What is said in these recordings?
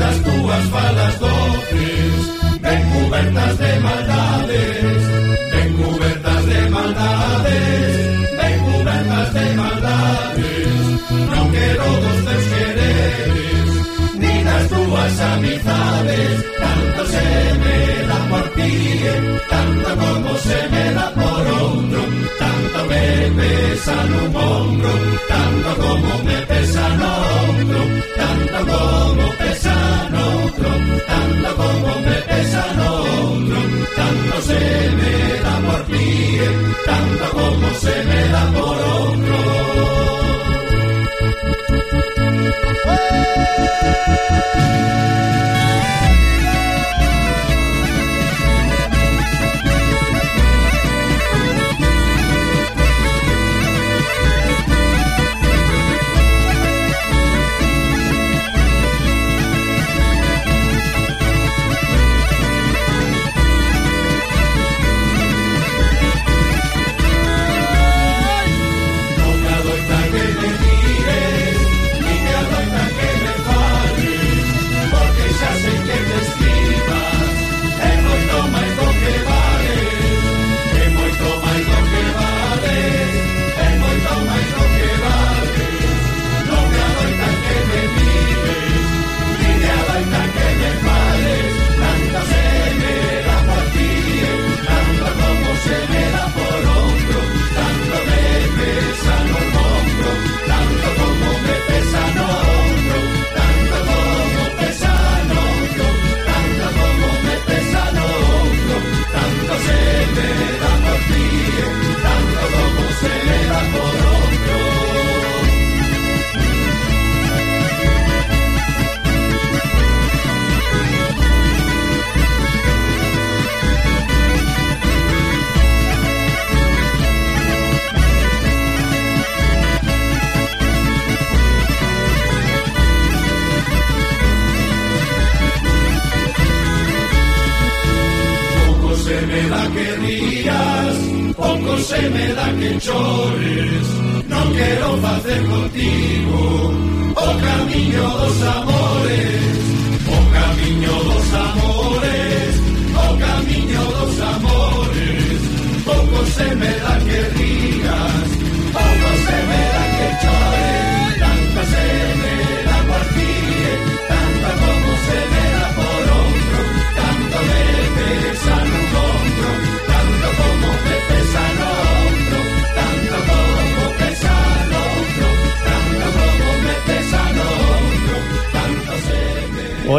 das túas falas doces Ben cubertas de maldades Ben cubertas de maldades Ben cubertas de maldades. Non quero dos teus quereres Ni das túas amizades Tanto se me da por ti Tanto como se me da por outro Tanto me pesa un hombro Tanto como me pesa no hombro Tanto como Tanto como me pesa no se me da que chores. Non quero facer contigo. Oh, o camiño dos oh, amores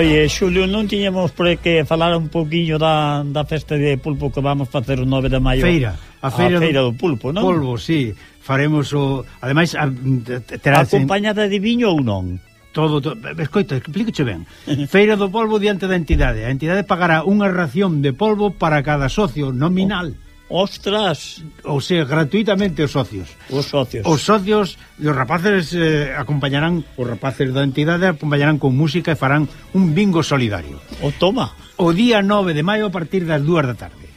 Oye, Xulio, non tiñemos por que falar un poquinho da, da festa de pulpo que vamos facer o 9 de maio. Feira. A feira, a feira do, do pulpo, non? Polvo, sí. Faremos o... Ademais, a, terá... Acompañada de viño ou non? Todo, todo, escoita, explíqueche ben Feira do polvo diante da entidade A entidade pagará unha ración de polvo para cada socio nominal oh Ostras! Ou sea, gratuitamente os socios. Os socios. Os socios e os rapaces eh, acompañarán, os rapaces da entidade acompañarán con música e farán un bingo solidario. O toma! O día 9 de maio a partir das 2 da tarde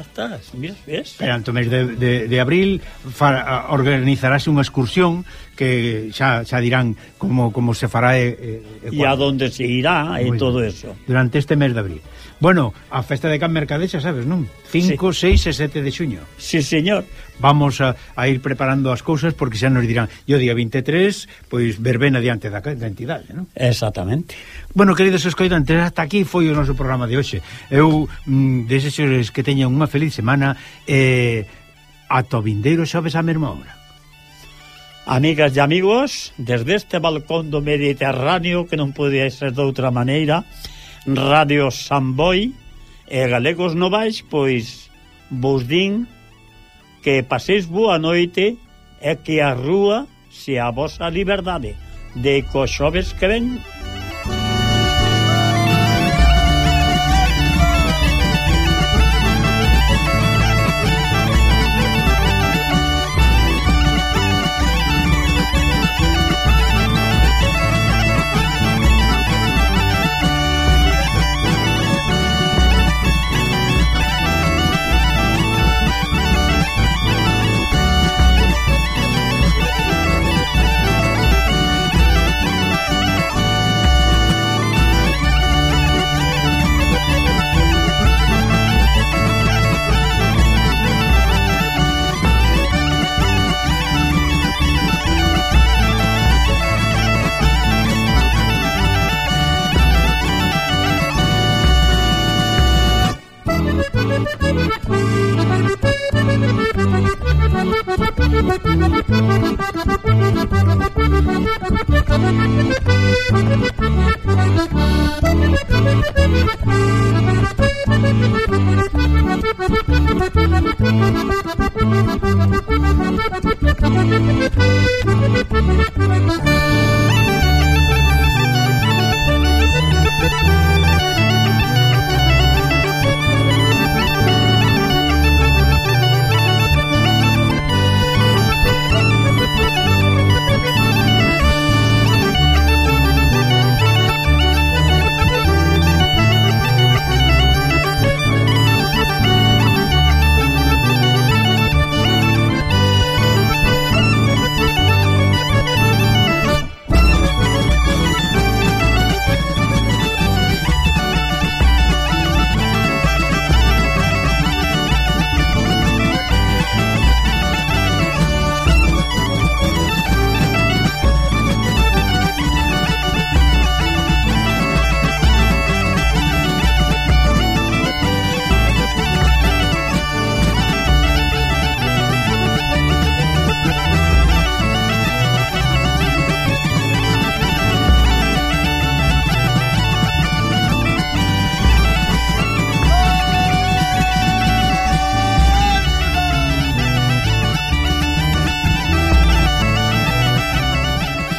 estás, mira, ves? Perante o mes de, de, de abril far, organizarase unha excursión que xa, xa dirán como, como se fará e, e, e a donde se irá e todo eso. Durante este mes de abril. Bueno, a festa de Can Mercadé sabes, non? 5, 6 sí. e 7 de xuño. Sí, señor vamos a, a ir preparando as cousas porque xa nos dirán, yo día 23 pois verbena diante da, da entidade non? Exactamente. Bueno, queridos escoitantes, hasta aquí foi o noso programa de hoxe. Eu mm, desexo que teñan unha feliz semana e eh, a o vindeiro xoves a mesma hora. Amigas e amigos, desde este balcón do Mediterráneo, que non podía ser de outra maneira, Radio Samboy e Galegos Novais, pois, vos din que paseis boa noite e que a rúa se a vosa liberdade. De coxoves que ven. Thank you.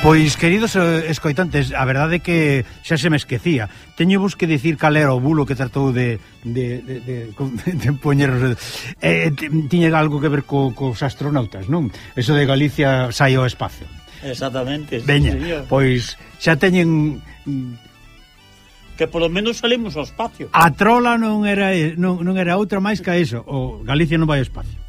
Pois, queridos eh, escoitantes, a verdade é que xa se me esquecía. Teño vos que dicir cal era o bulo que tratou de, de, de, de, de poñer... Eh, eh tiña algo que ver co, cos astronautas, non? Eso de Galicia sai ao espacio. Exactamente. Veña, sí, pois xa teñen que polo menos salimos ao espacio. A trola non era non, non era outra máis que eso, o Galicia non vai ao espacio.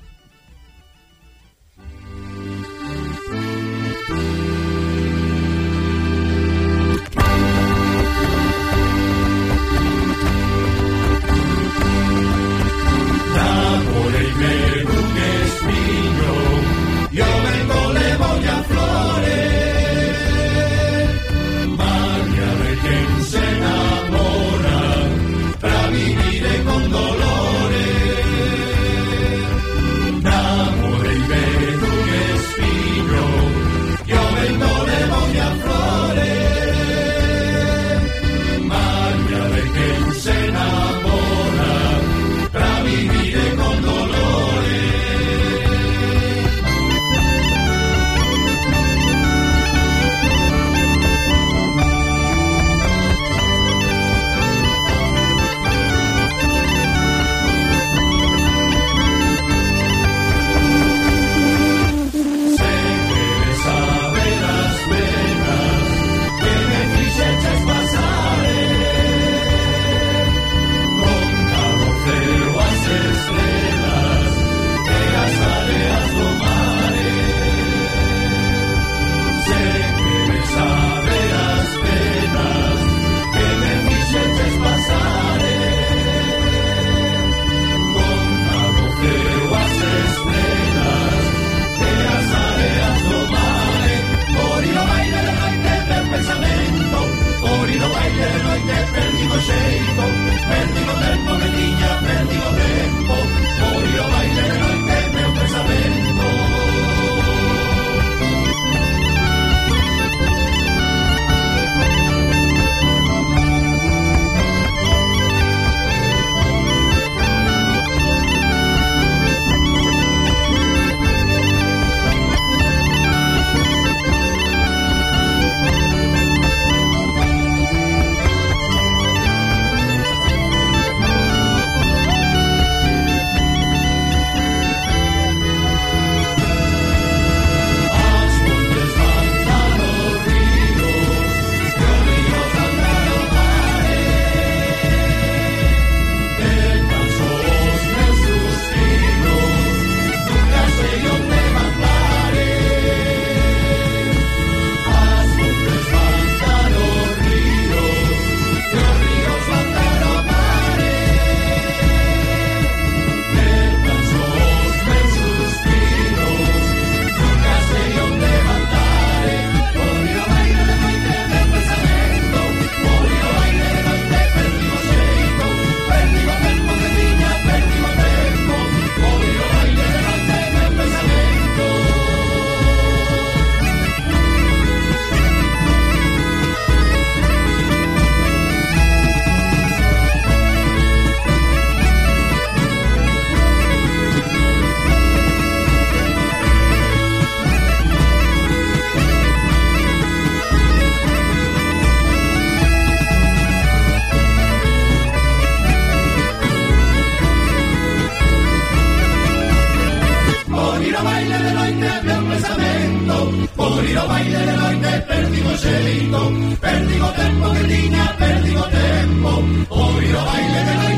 perdigo tempo que tiña, perdigo tempo, o viro baile de